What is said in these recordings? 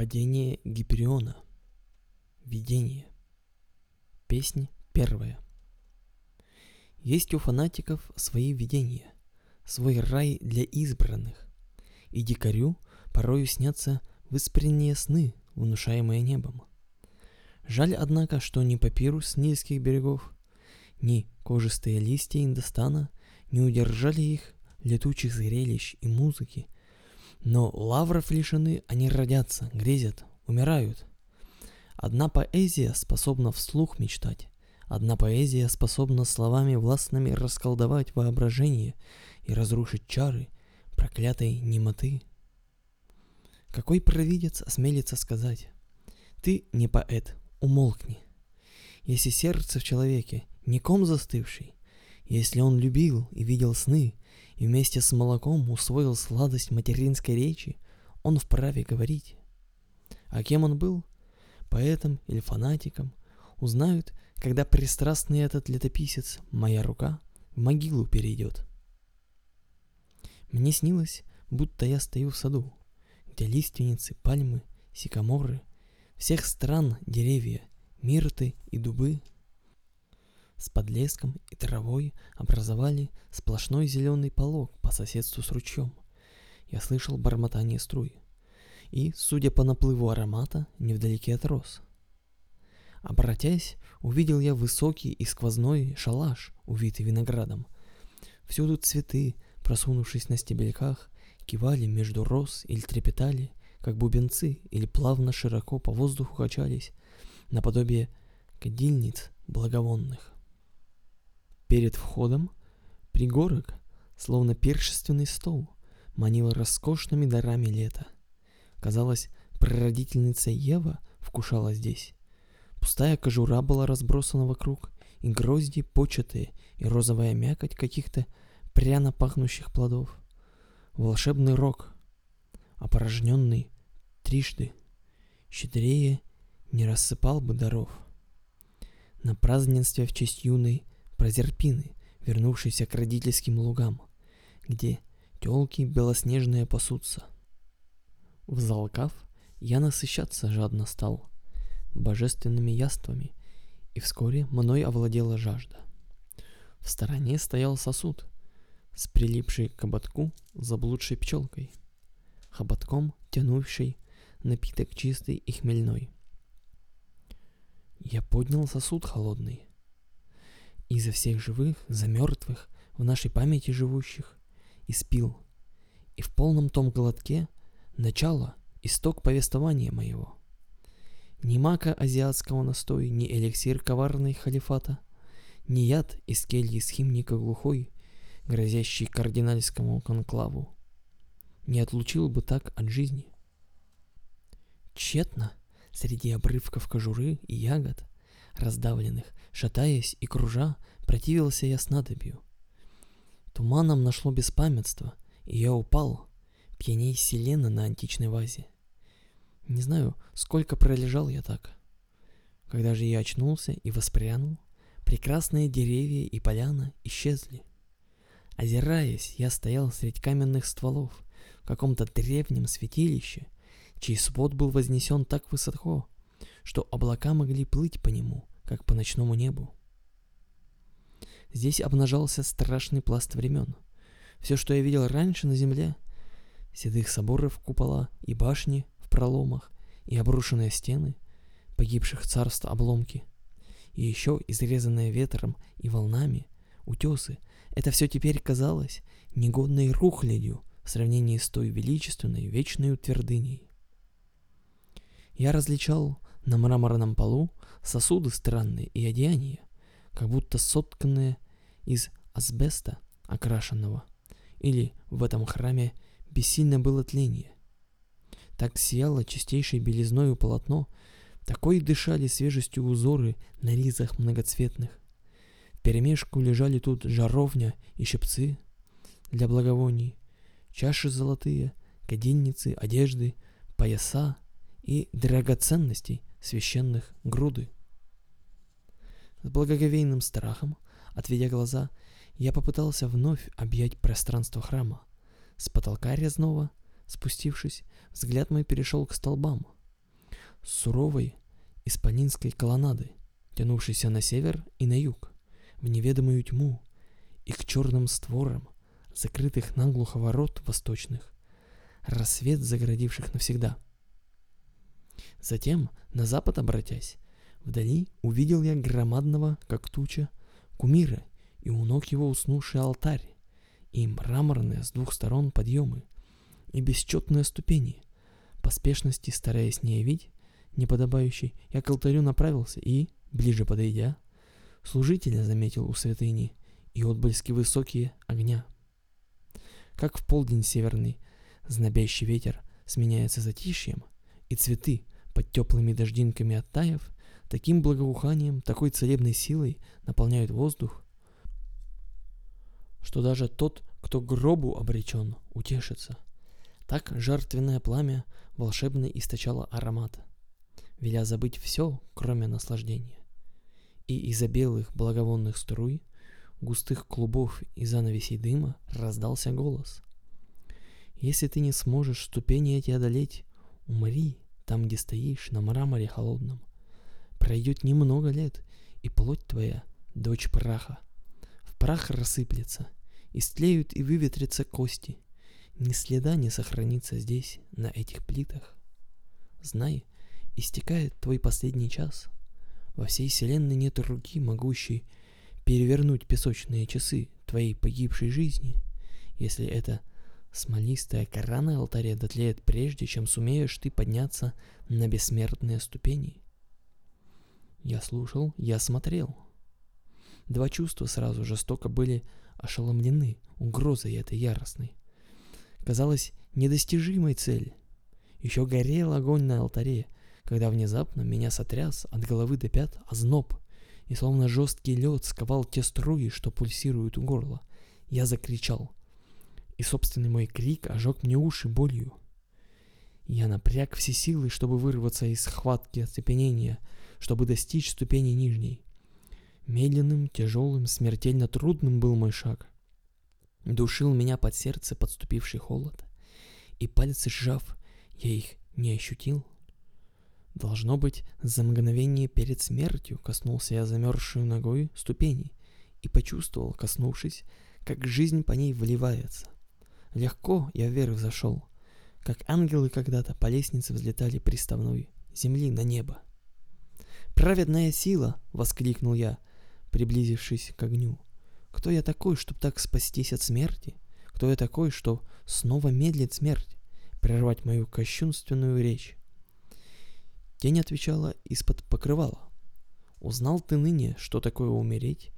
Падение Гипериона. Видение. Песня первая. Есть у фанатиков свои видения, свой рай для избранных. И дикарю порою снятся выспренние сны, внушаемые небом. Жаль, однако, что ни папирус низких берегов, ни кожистые листья Индостана не удержали их летучих зрелищ и музыки – но лавров лишены, они родятся, грезят, умирают. Одна поэзия способна вслух мечтать. Одна поэзия способна словами властными расколдовать воображение и разрушить чары проклятой немоты. Какой провидец осмелится сказать, «Ты не поэт, умолкни». Если сердце в человеке не ком застывший, если он любил и видел сны, и вместе с молоком усвоил сладость материнской речи, он вправе говорить. А кем он был? Поэтом или фанатиком? Узнают, когда пристрастный этот летописец, моя рука, в могилу перейдет. Мне снилось, будто я стою в саду, где лиственницы, пальмы, сикаморы, всех стран деревья, мирты и дубы с подлеском и травой образовали сплошной зеленый полог по соседству с ручьем. Я слышал бормотание струй. И, судя по наплыву аромата, невдалеке от роз. Обратясь, увидел я высокий и сквозной шалаш, увитый виноградом. Всюду цветы, просунувшись на стебельках, кивали между роз или трепетали, как бубенцы, или плавно широко по воздуху качались, наподобие кадильниц благовонных. Перед входом пригорок, словно першественный стол, манил роскошными дарами лета. Казалось, прародительница Ева вкушала здесь. Пустая кожура была разбросана вокруг, и грозди початые, и розовая мякоть каких-то пряно пахнущих плодов. Волшебный рог, опорожненный трижды, щедрее не рассыпал бы даров. На празднестве в честь юной Прозерпины, вернувшейся к родительским лугам, где телки белоснежные пасутся. Взалкав, я насыщаться жадно стал божественными яствами, и вскоре мной овладела жажда. В стороне стоял сосуд с прилипшей к ободку заблудшей пчелкой, хоботком тянувший напиток чистый и хмельной. Я поднял сосуд холодный, и за всех живых, за мертвых, в нашей памяти живущих, и спил. И в полном том глотке начало, исток повествования моего. Ни мака азиатского настоя, ни эликсир коварный халифата, ни яд из кельи схимника глухой, грозящий кардинальскому конклаву, не отлучил бы так от жизни. Тщетно среди обрывков кожуры и ягод раздавленных, шатаясь и кружа, противился я снадобью. Туманом нашло беспамятство, и я упал, пьяней селена на античной вазе. Не знаю, сколько пролежал я так. Когда же я очнулся и воспрянул, прекрасные деревья и поляна исчезли. Озираясь, я стоял среди каменных стволов в каком-то древнем святилище, чей свод был вознесен так высоко, что облака могли плыть по нему, как по ночному небу. Здесь обнажался страшный пласт времен. Все, что я видел раньше на земле, седых соборов купола и башни в проломах, и обрушенные стены, погибших царств обломки, и еще изрезанные ветром и волнами, утесы, это все теперь казалось негодной рухлядью в сравнении с той величественной вечной твердыней. Я различал на мраморном полу сосуды странные и одеяния, как будто сотканные из асбеста окрашенного, или в этом храме бессильно было тление. Так сияло чистейшей белизною полотно, такой дышали свежестью узоры на ризах многоцветных. В перемешку лежали тут жаровня и щипцы для благовоний, чаши золотые, кадильницы, одежды, пояса и драгоценностей священных груды. С благоговейным страхом, отведя глаза, я попытался вновь объять пространство храма. С потолка резного, спустившись, взгляд мой перешел к столбам, суровой исполинской колоннады, тянувшейся на север и на юг, в неведомую тьму, и к черным створам, закрытых наглухо ворот восточных, рассвет загородивших навсегда. Затем, на запад обратясь, вдали увидел я громадного, как туча, кумира, и у ног его уснувший алтарь, и мраморные с двух сторон подъемы, и бесчетные ступени. Поспешности, стараясь не явить, неподобающий, я к алтарю направился и, ближе подойдя, служителя заметил у святыни и отблески высокие огня. Как в полдень северный, знобящий ветер сменяется затишьем, и цветы, под теплыми дождинками оттаив, таким благоуханием, такой целебной силой наполняют воздух, что даже тот, кто к гробу обречен, утешится. Так жертвенное пламя волшебно источало аромат, веля забыть все, кроме наслаждения. И из-за белых благовонных струй, густых клубов и занавесей дыма раздался голос. Если ты не сможешь ступени эти одолеть, умри там, где стоишь, на мраморе холодном. Пройдет немного лет, и плоть твоя, дочь праха, в прах рассыплется, истлеют и выветрятся кости. Ни следа не сохранится здесь, на этих плитах. Знай, истекает твой последний час. Во всей вселенной нет руки, могущей перевернуть песочные часы твоей погибшей жизни, если это смолистая кора на алтаре дотлеет прежде, чем сумеешь ты подняться на бессмертные ступени. Я слушал, я смотрел. Два чувства сразу жестоко были ошеломлены угрозой этой яростной. Казалось, недостижимой цель. Еще горел огонь на алтаре, когда внезапно меня сотряс от головы до пят озноб, и словно жесткий лед сковал те струи, что пульсируют у горла. Я закричал, и собственный мой крик ожег мне уши болью. Я напряг все силы, чтобы вырваться из схватки оцепенения, чтобы достичь ступени нижней. Медленным, тяжелым, смертельно трудным был мой шаг. Душил меня под сердце подступивший холод, и пальцы сжав, я их не ощутил. Должно быть, за мгновение перед смертью коснулся я замерзшую ногой ступени и почувствовал, коснувшись, как жизнь по ней вливается. Легко я вверх зашел, как ангелы когда-то по лестнице взлетали приставной земли на небо. «Праведная сила!» — воскликнул я, приблизившись к огню. «Кто я такой, чтобы так спастись от смерти? Кто я такой, что снова медлит смерть, прервать мою кощунственную речь?» Тень отвечала из-под покрывала. «Узнал ты ныне, что такое умереть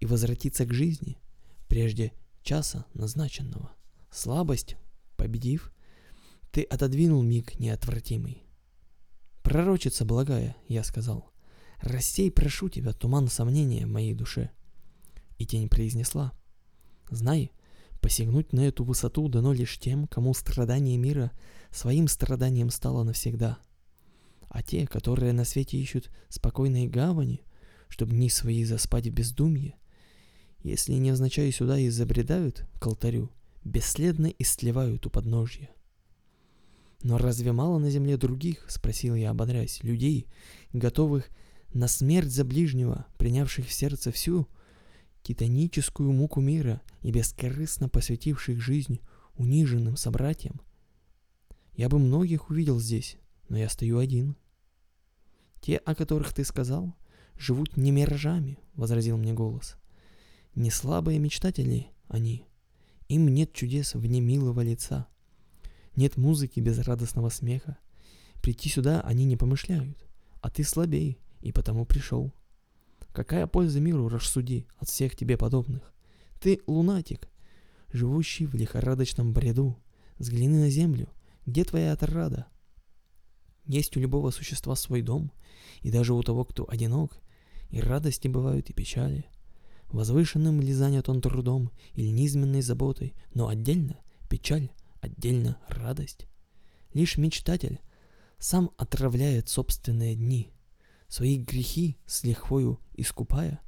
и возвратиться к жизни, прежде часа назначенного? Слабость, победив, ты отодвинул миг неотвратимый. «Пророчица благая», — я сказал, — «рассей, прошу тебя, туман сомнения в моей душе». И тень произнесла, «Знай, посягнуть на эту высоту дано лишь тем, кому страдание мира своим страданием стало навсегда. А те, которые на свете ищут спокойной гавани, чтобы дни свои заспать в бездумье, если невзначай сюда и забредают к алтарю, бесследно истлевают у подножья. Но разве мало на земле других, спросил я, ободряясь, людей, готовых на смерть за ближнего, принявших в сердце всю титаническую муку мира и бескорыстно посвятивших жизнь униженным собратьям? Я бы многих увидел здесь, но я стою один. Те, о которых ты сказал, живут не миражами, возразил мне голос. Не слабые мечтатели они. Им нет чудес вне милого лица — нет музыки без радостного смеха. Прийти сюда они не помышляют, а ты слабей, и потому пришел. Какая польза миру, рассуди, от всех тебе подобных? Ты лунатик, живущий в лихорадочном бреду. Взгляни на землю, где твоя отрада? Есть у любого существа свой дом, и даже у того, кто одинок, и радости бывают, и печали. Возвышенным ли занят он трудом или низменной заботой, но отдельно печаль отдельно радость. Лишь мечтатель сам отравляет собственные дни, свои грехи с лихвою искупая.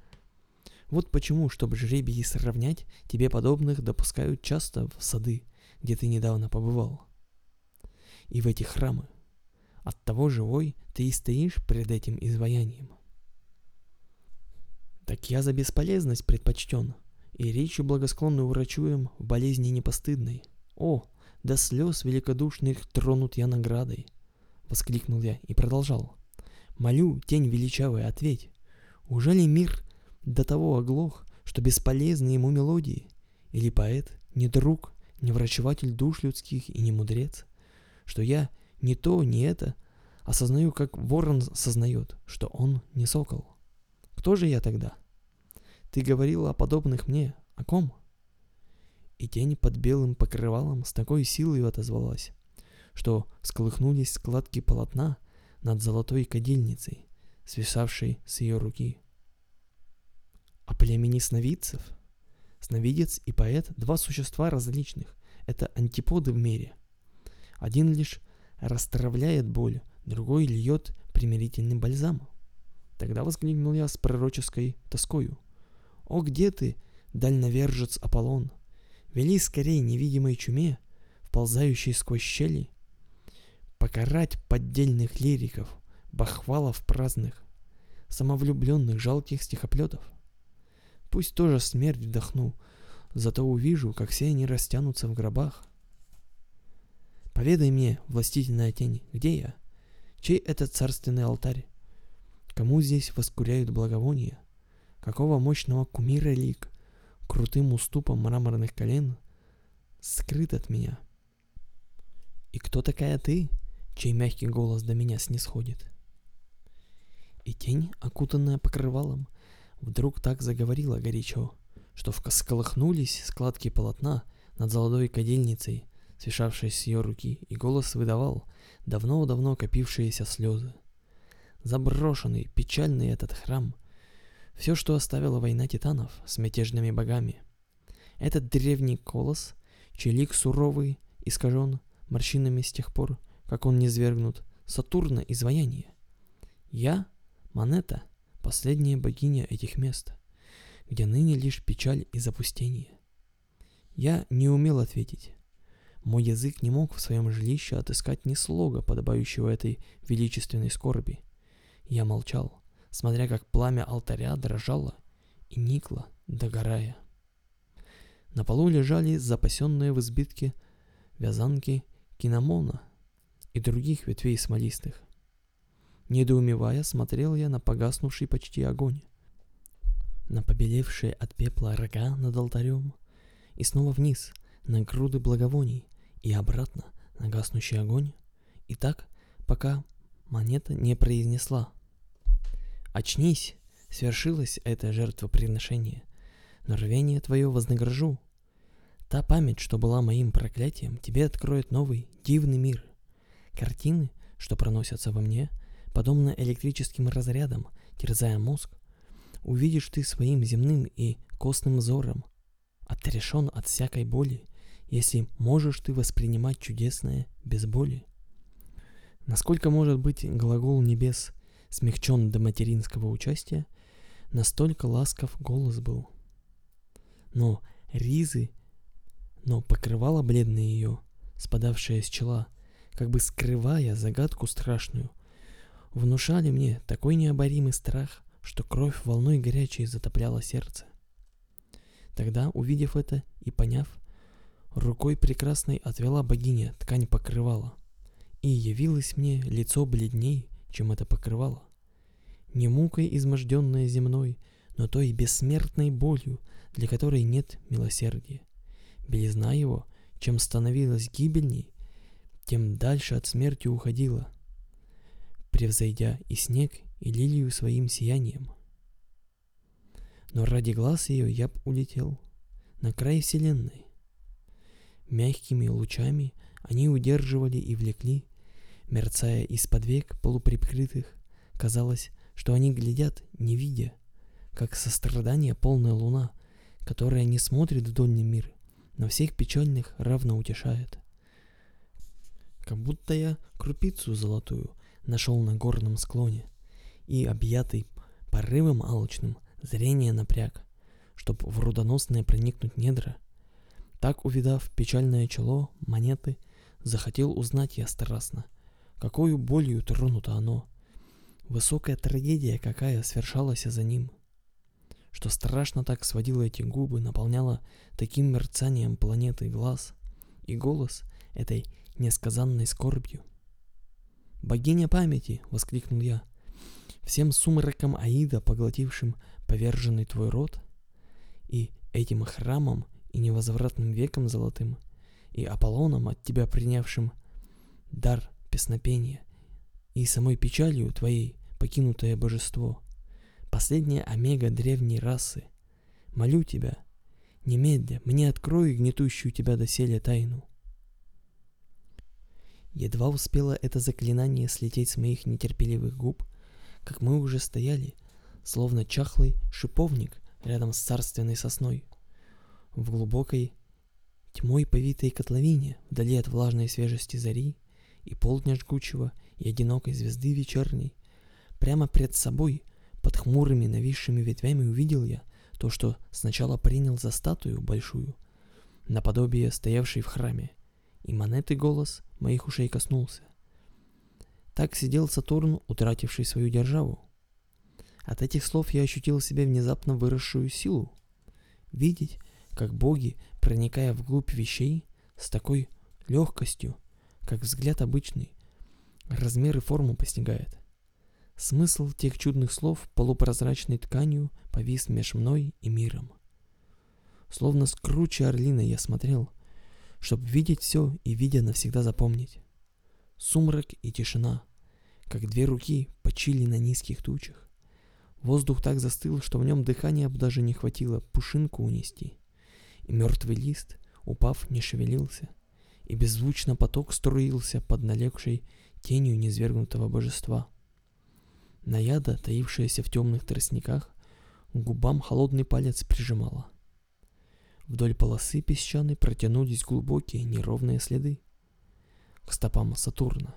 Вот почему, чтобы жребии сравнять, тебе подобных допускают часто в сады, где ты недавно побывал. И в эти храмы. От того живой ты и стоишь перед этим изваянием. Так я за бесполезность предпочтен, и речью благосклонную врачуем в болезни непостыдной. О, до слез великодушных тронут я наградой!» — воскликнул я и продолжал. «Молю, тень величавая, ответь, ужели мир до того оглох, что бесполезны ему мелодии? Или поэт, не друг, не врачеватель душ людских и не мудрец? Что я не то, не это, осознаю, как ворон сознает, что он не сокол. Кто же я тогда? Ты говорила о подобных мне. О ком? И тень под белым покрывалом с такой силой отозвалась, что сколыхнулись складки полотна над золотой кадильницей, свисавшей с ее руки. О племени сновидцев? Сновидец и поэт – два существа различных. Это антиподы в мире. Один лишь расстравляет боль, другой льет примирительный бальзам. Тогда воскликнул я с пророческой тоскою. «О, где ты, дальновержец Аполлон? Вели скорее невидимой чуме, вползающей сквозь щели, покарать поддельных лириков, бахвалов праздных, самовлюбленных жалких стихоплетов. Пусть тоже смерть вдохну, зато увижу, как все они растянутся в гробах. Поведай мне, властительная тень, где я? Чей это царственный алтарь? Кому здесь воскуряют благовония? Какого мощного кумира лик крутым уступом мраморных колен скрыт от меня? И кто такая ты, чей мягкий голос до меня снисходит? И тень, окутанная покрывалом, вдруг так заговорила горячо, что всколыхнулись складки полотна над золотой кадильницей, свешавшей с ее руки, и голос выдавал давно-давно копившиеся слезы. Заброшенный, печальный этот храм. Все, что оставила война титанов с мятежными богами. Этот древний колос, чей лик суровый, искажен морщинами с тех пор, как он не свергнут Сатурна изваяние. Я, Монета, последняя богиня этих мест, где ныне лишь печаль и запустение. Я не умел ответить. Мой язык не мог в своем жилище отыскать ни слога, подобающего этой величественной скорби. Я молчал, смотря как пламя алтаря дрожало и никло, догорая. На полу лежали запасенные в избитке вязанки киномона и других ветвей смолистых. Недоумевая, смотрел я на погаснувший почти огонь, на побелевшие от пепла рога над алтарем, и снова вниз, на груды благовоний, и обратно на гаснущий огонь, и так, пока монета не произнесла. «Очнись! Свершилось это жертвоприношение, но рвение твое вознагражу. Та память, что была моим проклятием, тебе откроет новый, дивный мир. Картины, что проносятся во мне, подобно электрическим разрядам, терзая мозг, увидишь ты своим земным и костным взором, отрешен от всякой боли, если можешь ты воспринимать чудесное без боли? Насколько может быть глагол небес смягчен до материнского участия, настолько ласков голос был. Но ризы, но покрывало бледное ее, спадавшее с чела, как бы скрывая загадку страшную, внушали мне такой необоримый страх, что кровь волной горячей затопляла сердце. Тогда, увидев это и поняв, Рукой прекрасной отвела богиня ткань покрывала, и явилось мне лицо бледней, чем это покрывало. Не мукой изможденное земной, но той бессмертной болью, для которой нет милосердия. Белизна его, чем становилась гибельней, тем дальше от смерти уходила, превзойдя и снег, и лилию своим сиянием. Но ради глаз ее я б улетел на край вселенной, Мягкими лучами они удерживали и влекли, мерцая из-под век полуприкрытых. Казалось, что они глядят, не видя, как сострадание полная луна, которая не смотрит в дольний мир, но всех печальных равно утешает. Как будто я крупицу золотую нашел на горном склоне, и, объятый порывом алчным, зрение напряг, чтоб в рудоносное проникнуть недра — так, увидав печальное чело, монеты, захотел узнать я страстно, какую болью тронуто оно. Высокая трагедия какая свершалась за ним. Что страшно так сводило эти губы, наполняла таким мерцанием планеты глаз и голос этой несказанной скорбью. «Богиня памяти!» — воскликнул я. «Всем сумраком Аида, поглотившим поверженный твой род, и этим храмом и невозвратным веком золотым, и Аполлоном от тебя принявшим дар песнопения, и самой печалью твоей покинутое божество, последняя омега древней расы, молю тебя, немедля, мне открой гнетущую тебя доселе тайну. Едва успело это заклинание слететь с моих нетерпеливых губ, как мы уже стояли, словно чахлый шиповник рядом с царственной сосной, в глубокой тьмой повитой котловине, вдали от влажной свежести зари и полдня жгучего и одинокой звезды вечерней, прямо пред собой, под хмурыми нависшими ветвями увидел я то, что сначала принял за статую большую, наподобие стоявшей в храме, и монеты голос моих ушей коснулся. Так сидел Сатурн, утративший свою державу. От этих слов я ощутил в себе внезапно выросшую силу. Видеть, как боги, проникая вглубь вещей, с такой легкостью, как взгляд обычный, размер и форму постигает. Смысл тех чудных слов полупрозрачной тканью повис меж мной и миром. Словно с круче орлина я смотрел, чтобы видеть все и видя навсегда запомнить. Сумрак и тишина, как две руки, почили на низких тучах. Воздух так застыл, что в нем дыхания даже не хватило пушинку унести. И мертвый лист, упав, не шевелился, и беззвучно поток струился под налегшей тенью низвергнутого божества. Наяда, таившаяся в темных тростниках, губам холодный палец прижимала. Вдоль полосы песчаной протянулись глубокие неровные следы. К стопам Сатурна.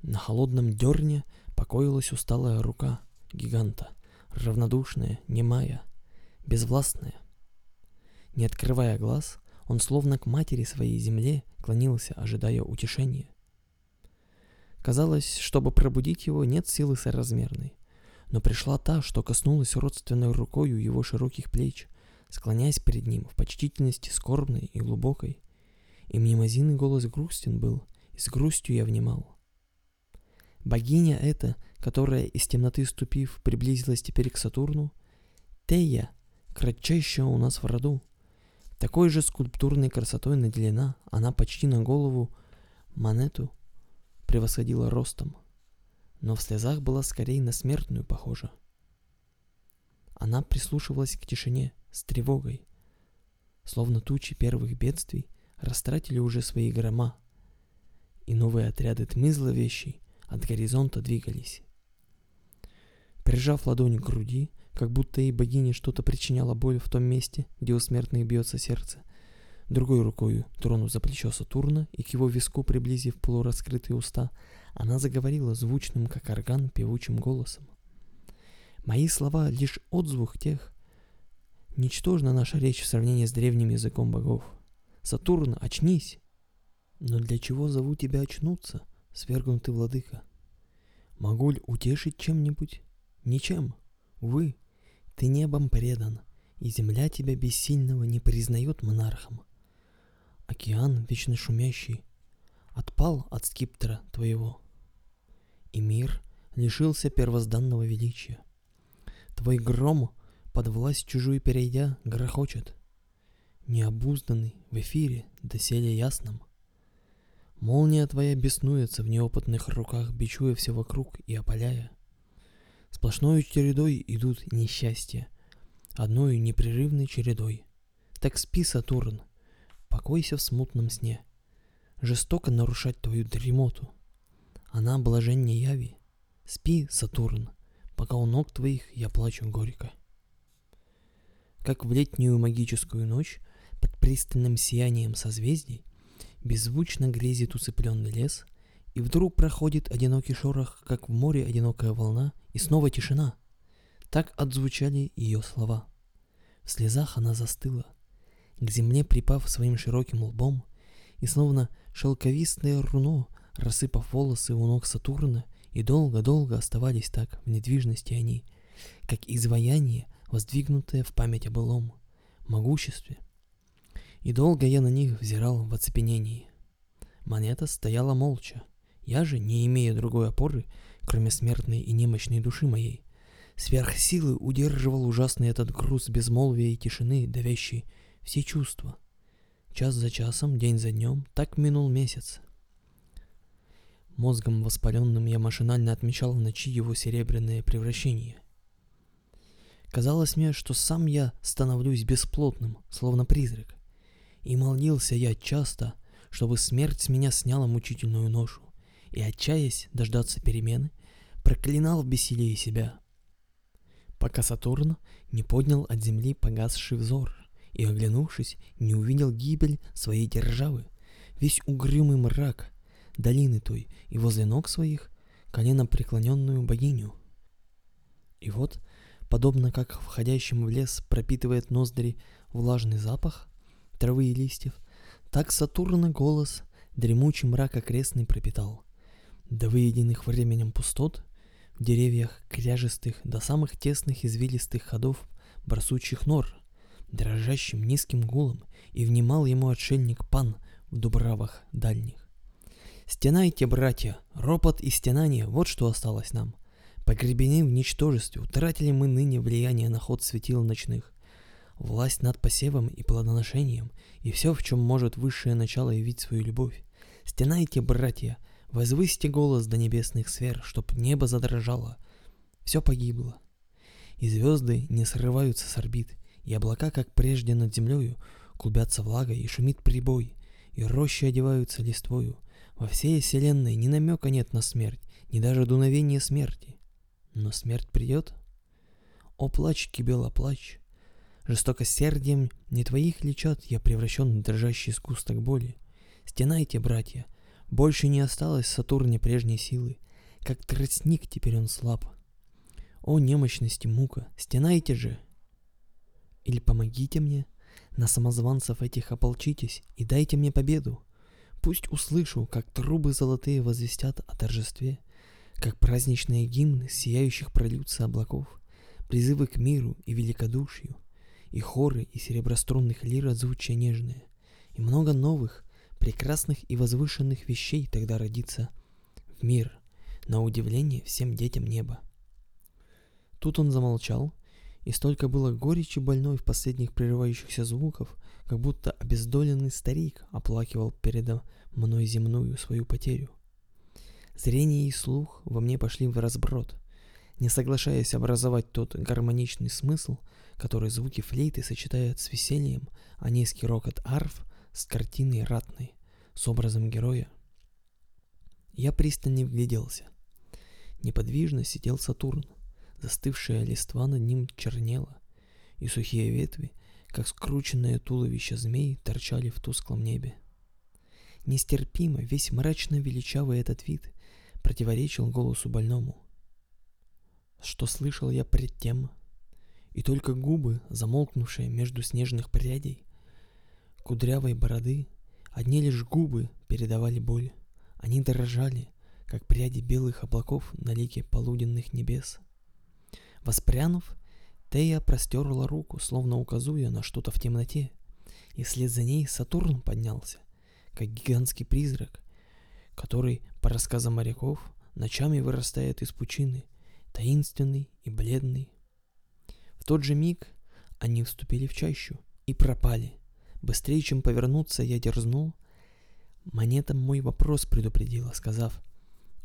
На холодном дерне покоилась усталая рука гиганта, равнодушная, немая, безвластная. Не открывая глаз, он словно к матери своей земле клонился, ожидая утешения. Казалось, чтобы пробудить его, нет силы соразмерной. Но пришла та, что коснулась родственной рукою его широких плеч — склоняясь перед ним в почтительности скорбной и глубокой. И мнемозинный голос грустен был, и с грустью я внимал. Богиня эта, которая из темноты ступив, приблизилась теперь к Сатурну, Тея, кратчайшая у нас в роду, такой же скульптурной красотой наделена, она почти на голову монету превосходила ростом, но в слезах была скорее на смертную похожа. Она прислушивалась к тишине, с тревогой. Словно тучи первых бедствий растратили уже свои грома, и новые отряды тьмы зловещей от горизонта двигались. Прижав ладонь к груди, как будто и богине что-то причиняло боль в том месте, где у смертных бьется сердце, другой рукой тронув за плечо Сатурна и к его виску приблизив полураскрытые уста, она заговорила звучным, как орган, певучим голосом. Мои слова — лишь отзвук тех, Ничтожна наша речь в сравнении с древним языком богов. Сатурн, очнись! Но для чего зову тебя очнуться, свергнутый владыка? Могу ли утешить чем-нибудь? Ничем. Увы, ты небом предан, и земля тебя бессильного не признает монархом. Океан, вечно шумящий, отпал от скиптера твоего, и мир лишился первозданного величия. Твой гром под власть чужую перейдя, грохочет. Необузданный, в эфире, доселе ясном. Молния твоя беснуется в неопытных руках, бичуя все вокруг и опаляя. Сплошной чередой идут несчастья, одной непрерывной чередой. Так спи, Сатурн, покойся в смутном сне. Жестоко нарушать твою дремоту. Она блаженнее яви. Спи, Сатурн, пока у ног твоих я плачу горько как в летнюю магическую ночь под пристальным сиянием созвездий беззвучно грезит усыпленный лес, и вдруг проходит одинокий шорох, как в море одинокая волна, и снова тишина. Так отзвучали ее слова. В слезах она застыла, к земле припав своим широким лбом, и словно шелковистное руно рассыпав волосы у ног Сатурна, и долго-долго оставались так в недвижности они, как изваяние, воздвигнутое в память о былом могуществе. И долго я на них взирал в оцепенении. Монета стояла молча. Я же, не имея другой опоры, кроме смертной и немощной души моей, сверх силы удерживал ужасный этот груз безмолвия и тишины, давящий все чувства. Час за часом, день за днем, так минул месяц. Мозгом воспаленным я машинально отмечал в ночи его серебряное превращение. Казалось мне, что сам я становлюсь бесплотным, словно призрак. И молился я часто, чтобы смерть с меня сняла мучительную ношу, и, отчаясь дождаться перемены, проклинал в бессилии себя. Пока Сатурн не поднял от земли погасший взор и, оглянувшись, не увидел гибель своей державы, весь угрюмый мрак долины той и возле ног своих колено преклоненную богиню. И вот, подобно как входящим в лес пропитывает ноздри влажный запах травы и листьев, так Сатурна голос дремучий мрак окрестный пропитал. До выеденных временем пустот, в деревьях кряжестых до самых тесных извилистых ходов барсучьих нор, дрожащим низким гулом, и внимал ему отшельник пан в дубравах дальних. Стенайте, братья, ропот и стенание — вот что осталось нам. Погребены в ничтожестве, утратили мы ныне влияние на ход светил ночных. Власть над посевом и плодоношением, и все, в чем может высшее начало явить свою любовь. Стенайте, братья, возвысьте голос до небесных сфер, чтоб небо задрожало. Все погибло. И звезды не срываются с орбит, и облака, как прежде над землею, клубятся влагой, и шумит прибой, и рощи одеваются листвою — во всей вселенной ни намека нет на смерть, ни даже дуновения смерти. Но смерть придет? О, плачь, Кибела, плачь. Жестокосердием не твоих лечат, я превращен в дрожащий сгусток боли. Стенайте, братья, больше не осталось Сатурне прежней силы, как тростник теперь он слаб. О, немощности мука, стенайте же! Или помогите мне, на самозванцев этих ополчитесь и дайте мне победу. Пусть услышу, как трубы золотые возвестят о торжестве, как праздничные гимны сияющих прольются облаков, призывы к миру и великодушию, и хоры и сереброструнных лир отзвучия нежные, и много новых, прекрасных и возвышенных вещей тогда родится в мир, на удивление всем детям неба. Тут он замолчал, и столько было горечи больной в последних прерывающихся звуков, как будто обездоленный старик оплакивал передо мной земную свою потерю. Зрение и слух во мне пошли в разброд, не соглашаясь образовать тот гармоничный смысл, который звуки флейты сочетают с весельем, а низкий рокот арф с картиной ратной, с образом героя. Я пристально вгляделся. Неподвижно сидел Сатурн, застывшая листва над ним чернела, и сухие ветви как скрученное туловище змей торчали в тусклом небе. Нестерпимо, весь мрачно величавый этот вид противоречил голосу больному. Что слышал я пред тем, и только губы, замолкнувшие между снежных прядей, кудрявой бороды, одни лишь губы передавали боль. Они дрожали, как пряди белых облаков на лике полуденных небес. Воспрянув, Тея простерла руку, словно указуя на что-то в темноте, и вслед за ней Сатурн поднялся, как гигантский призрак, который, по рассказам моряков, ночами вырастает из пучины, таинственный и бледный. В тот же миг они вступили в чащу и пропали. Быстрее, чем повернуться, я дерзнул. Монета мой вопрос предупредила, сказав,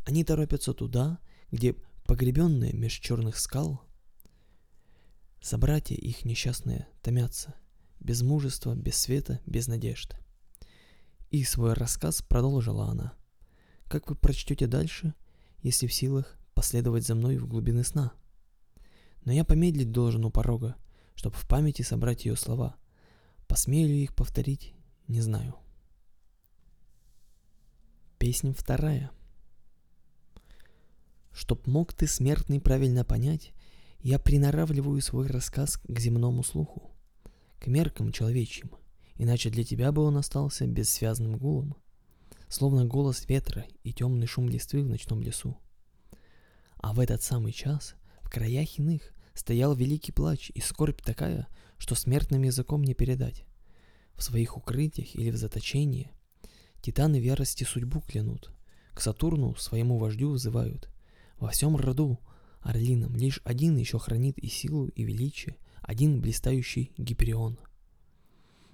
они торопятся туда, где погребенные меж черных скал Собратья их несчастные томятся, без мужества, без света, без надежды. И свой рассказ продолжила она. Как вы прочтете дальше, если в силах последовать за мной в глубины сна? Но я помедлить должен у порога, чтобы в памяти собрать ее слова. Посмею ли их повторить, не знаю. Песня вторая. Чтоб мог ты, смертный, правильно понять, я приноравливаю свой рассказ к земному слуху, к меркам человечьим, иначе для тебя бы он остался бессвязным гулом. словно голос ветра и темный шум листвы в ночном лесу. А в этот самый час в краях иных стоял великий плач и скорбь такая, что смертным языком не передать. В своих укрытиях или в заточении титаны в ярости судьбу клянут, к Сатурну своему вождю вызывают. Во всем роду орлином лишь один еще хранит и силу, и величие, один блистающий Гиперион.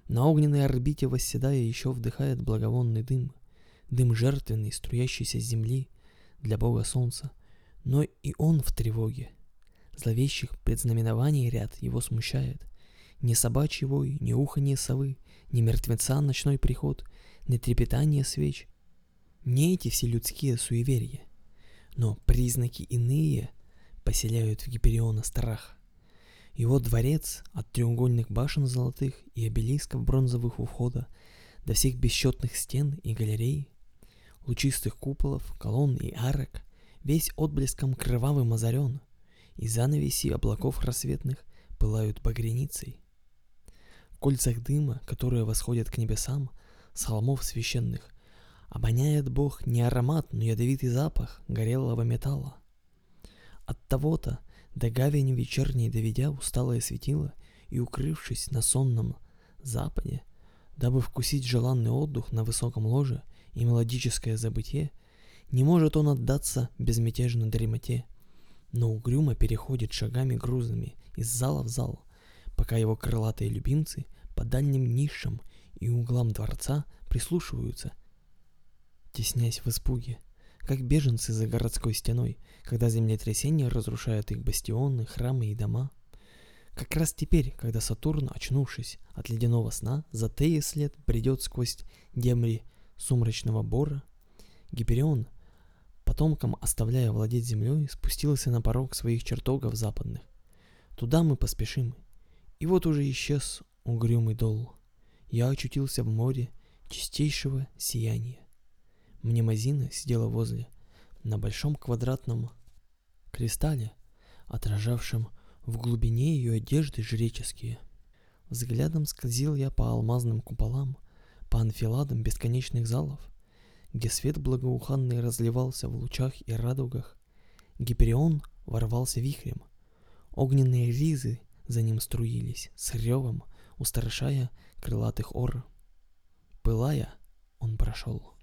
На огненной орбите восседая еще вдыхает благовонный дым, дым жертвенный, струящийся с земли для бога солнца, но и он в тревоге. Зловещих предзнаменований ряд его смущает. Ни собачий вой, ни уханье совы, ни мертвеца ночной приход, ни трепетание свеч. Не эти все людские суеверия, но признаки иные поселяют в Гипериона страх. Его дворец от треугольных башен золотых и обелисков бронзовых у входа до всех бесчетных стен и галерей, лучистых куполов, колонн и арок, весь отблеском кровавым озарен, и занавеси облаков рассветных пылают багряницей. Кольцах дыма, которые восходят к небесам, с холмов священных, обоняет Бог не аромат, но ядовитый запах горелого металла. От того-то до гавени вечерней доведя усталое светило и укрывшись на сонном западе, дабы вкусить желанный отдых на высоком ложе и мелодическое забытие, не может он отдаться безмятежно дремоте, но угрюмо переходит шагами грузными из зала в зал, пока его крылатые любимцы по дальним нишам и углам дворца прислушиваются, теснясь в испуге – как беженцы за городской стеной, когда землетрясение разрушает их бастионы, храмы и дома. Как раз теперь, когда Сатурн, очнувшись от ледяного сна, затея след бредет сквозь демри сумрачного бора, Гиперион, потомкам оставляя владеть землей, спустился на порог своих чертогов западных. Туда мы поспешим. И вот уже исчез угрюмый дол. Я очутился в море чистейшего сияния. Мнемозина сидела возле, на большом квадратном кристалле, отражавшем в глубине ее одежды жреческие. Взглядом скользил я по алмазным куполам, по анфиладам бесконечных залов, где свет благоуханный разливался в лучах и радугах. Гиперион ворвался вихрем. Огненные ризы за ним струились, с ревом, устрашая крылатых ор. Пылая, он прошел.